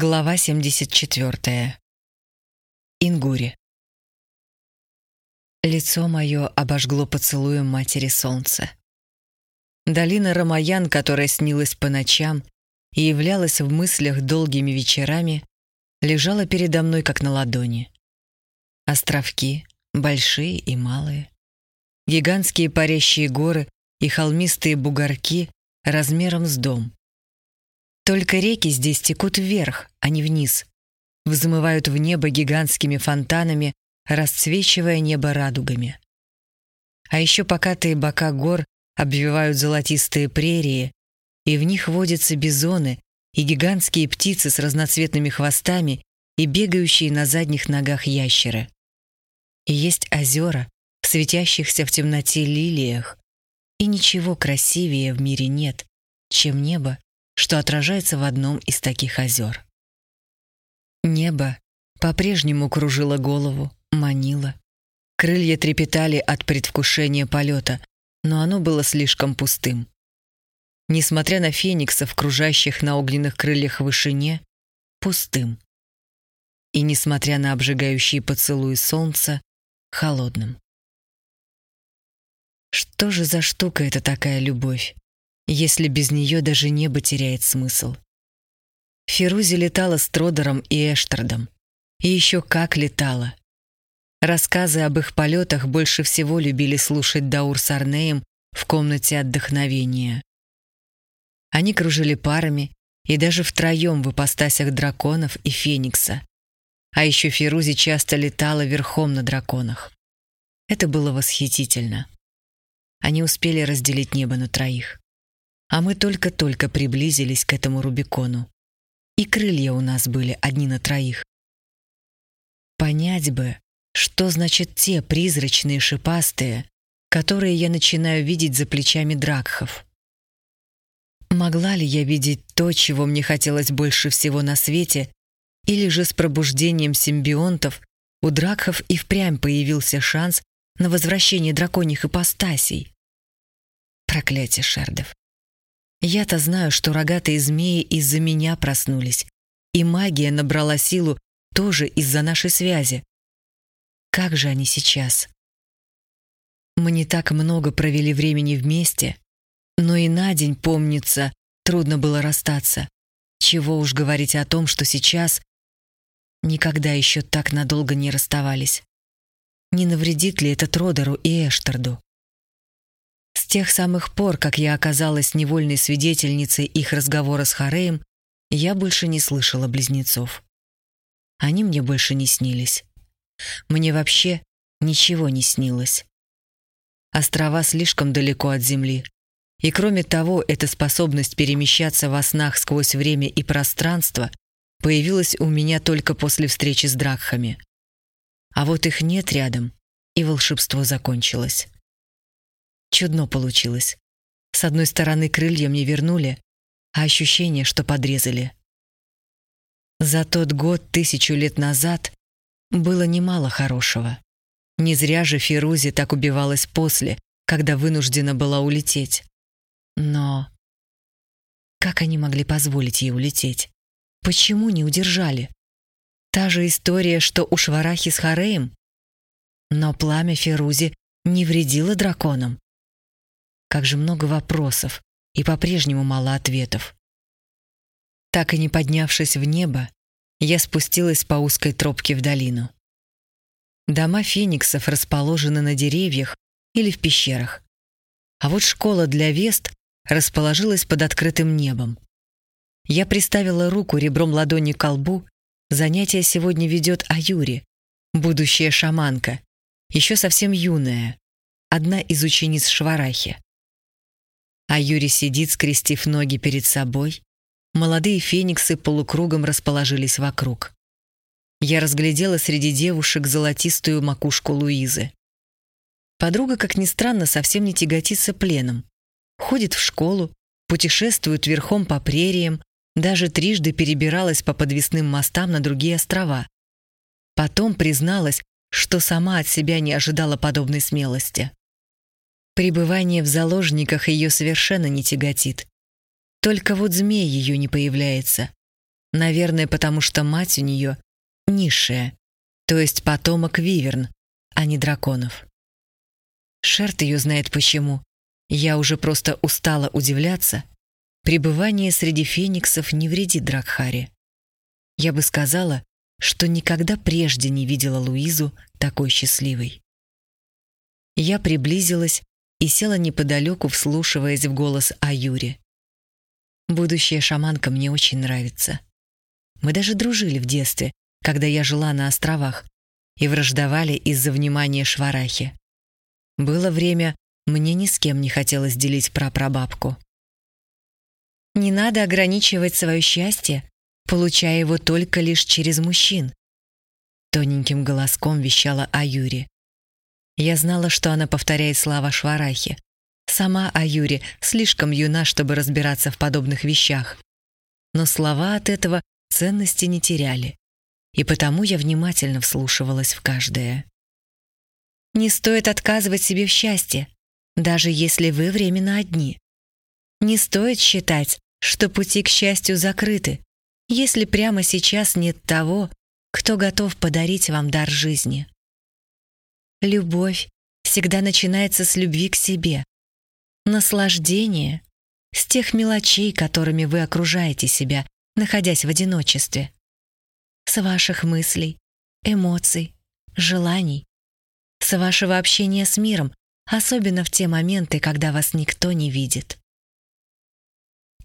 Глава 74. Ингури. Лицо мое обожгло поцелуем матери солнца. Долина Рамаян, которая снилась по ночам и являлась в мыслях долгими вечерами, лежала передо мной как на ладони. Островки, большие и малые. Гигантские парящие горы и холмистые бугорки размером с дом. Только реки здесь текут вверх, а не вниз. Взмывают в небо гигантскими фонтанами, расцвечивая небо радугами. А еще покатые бока гор обвивают золотистые прерии, и в них водятся бизоны и гигантские птицы с разноцветными хвостами и бегающие на задних ногах ящеры. И есть озера, светящихся в темноте лилиях, и ничего красивее в мире нет, чем небо что отражается в одном из таких озер. Небо по-прежнему кружило голову, манило. Крылья трепетали от предвкушения полета, но оно было слишком пустым. Несмотря на фениксов, кружащих на огненных крыльях в вышине, пустым. И несмотря на обжигающие поцелуи солнца, холодным. Что же за штука это такая любовь? Если без нее даже небо теряет смысл. Фирузи летала с Тродером и Эштардом. И еще как летала. Рассказы об их полетах больше всего любили слушать Даур с Арнеем в комнате отдохновения. Они кружили парами и даже втроем в ипостасях драконов и феникса. А еще Фирузи часто летала верхом на драконах. Это было восхитительно. Они успели разделить небо на троих а мы только-только приблизились к этому Рубикону. И крылья у нас были одни на троих. Понять бы, что значит те призрачные шипастые, которые я начинаю видеть за плечами дракхов. Могла ли я видеть то, чего мне хотелось больше всего на свете, или же с пробуждением симбионтов у дракхов и впрямь появился шанс на возвращение драконьих ипостасей? Проклятие шардов. Я-то знаю, что рогатые змеи из-за меня проснулись, и магия набрала силу тоже из-за нашей связи. Как же они сейчас? Мы не так много провели времени вместе, но и на день, помнится, трудно было расстаться. Чего уж говорить о том, что сейчас никогда еще так надолго не расставались. Не навредит ли это Тродеру и Эштарду? Тех самых пор, как я оказалась невольной свидетельницей их разговора с Хареем, я больше не слышала близнецов. Они мне больше не снились. Мне вообще ничего не снилось. Острова слишком далеко от Земли. И кроме того, эта способность перемещаться во снах сквозь время и пространство появилась у меня только после встречи с Дракхами. А вот их нет рядом, и волшебство закончилось. Чудно получилось. С одной стороны, крылья мне вернули, а ощущение, что подрезали. За тот год тысячу лет назад было немало хорошего. Не зря же Фирузи так убивалась после, когда вынуждена была улететь. Но как они могли позволить ей улететь? Почему не удержали? Та же история, что у Шварахи с Хареем? Но пламя Фирузи не вредило драконам. Как же много вопросов и по-прежнему мало ответов. Так и не поднявшись в небо, я спустилась по узкой тропке в долину. Дома фениксов расположены на деревьях или в пещерах. А вот школа для вест расположилась под открытым небом. Я приставила руку ребром ладони к колбу. Занятие сегодня ведет Аюри, будущая шаманка, еще совсем юная, одна из учениц Шварахи а Юрий сидит, скрестив ноги перед собой. Молодые фениксы полукругом расположились вокруг. Я разглядела среди девушек золотистую макушку Луизы. Подруга, как ни странно, совсем не тяготится пленом. Ходит в школу, путешествует верхом по прериям, даже трижды перебиралась по подвесным мостам на другие острова. Потом призналась, что сама от себя не ожидала подобной смелости. Пребывание в заложниках ее совершенно не тяготит. Только вот змей ее не появляется. Наверное, потому что мать у нее низшая, то есть потомок виверн, а не драконов. Шерт ее знает почему. Я уже просто устала удивляться. Пребывание среди фениксов не вредит Дракхаре. Я бы сказала, что никогда прежде не видела Луизу такой счастливой. Я приблизилась и села неподалеку, вслушиваясь в голос Аюри. Будущая шаманка мне очень нравится. Мы даже дружили в детстве, когда я жила на островах, и враждовали из-за внимания Шварахи. Было время, мне ни с кем не хотелось делить прапрабабку. Не надо ограничивать свое счастье, получая его только лишь через мужчин. Тоненьким голоском вещала Аюри. Я знала, что она повторяет слова Шварахи. Сама Аюри слишком юна, чтобы разбираться в подобных вещах. Но слова от этого ценности не теряли. И потому я внимательно вслушивалась в каждое. Не стоит отказывать себе в счастье, даже если вы временно одни. Не стоит считать, что пути к счастью закрыты, если прямо сейчас нет того, кто готов подарить вам дар жизни. Любовь всегда начинается с любви к себе. Наслаждение — с тех мелочей, которыми вы окружаете себя, находясь в одиночестве. С ваших мыслей, эмоций, желаний. С вашего общения с миром, особенно в те моменты, когда вас никто не видит.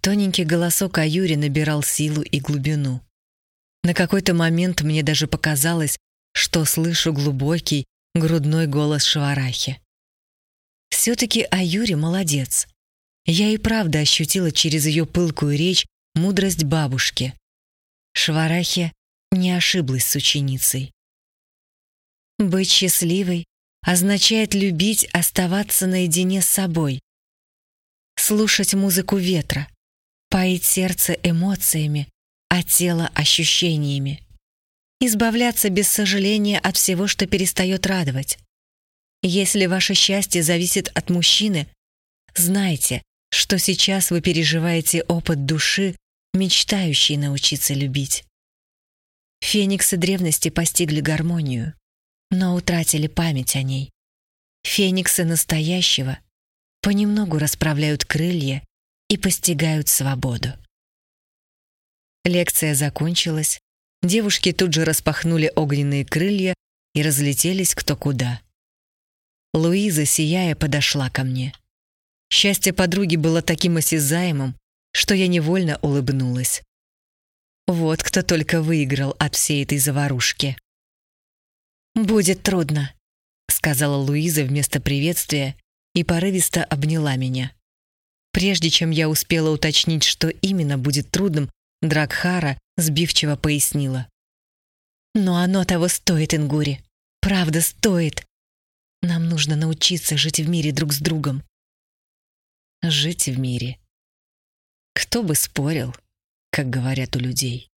Тоненький голосок Аюри набирал силу и глубину. На какой-то момент мне даже показалось, что слышу глубокий, грудной голос Шварахи. Все-таки Аюри молодец. Я и правда ощутила через ее пылкую речь мудрость бабушки. Шварахи не ошиблась с ученицей. Быть счастливой означает любить оставаться наедине с собой, слушать музыку ветра, поить сердце эмоциями, а тело ощущениями. Избавляться без сожаления от всего, что перестает радовать. Если ваше счастье зависит от мужчины, знайте, что сейчас вы переживаете опыт души, мечтающей научиться любить. Фениксы древности постигли гармонию, но утратили память о ней. Фениксы настоящего понемногу расправляют крылья и постигают свободу. Лекция закончилась, девушки тут же распахнули огненные крылья и разлетелись кто куда. Луиза, сияя, подошла ко мне. Счастье подруги было таким осязаемым, что я невольно улыбнулась. Вот кто только выиграл от всей этой заварушки. «Будет трудно», — сказала Луиза вместо приветствия и порывисто обняла меня. Прежде чем я успела уточнить, что именно будет трудным, Дракхара сбивчиво пояснила. «Но оно того стоит, Ингури. Правда, стоит. Нам нужно научиться жить в мире друг с другом». «Жить в мире». Кто бы спорил, как говорят у людей.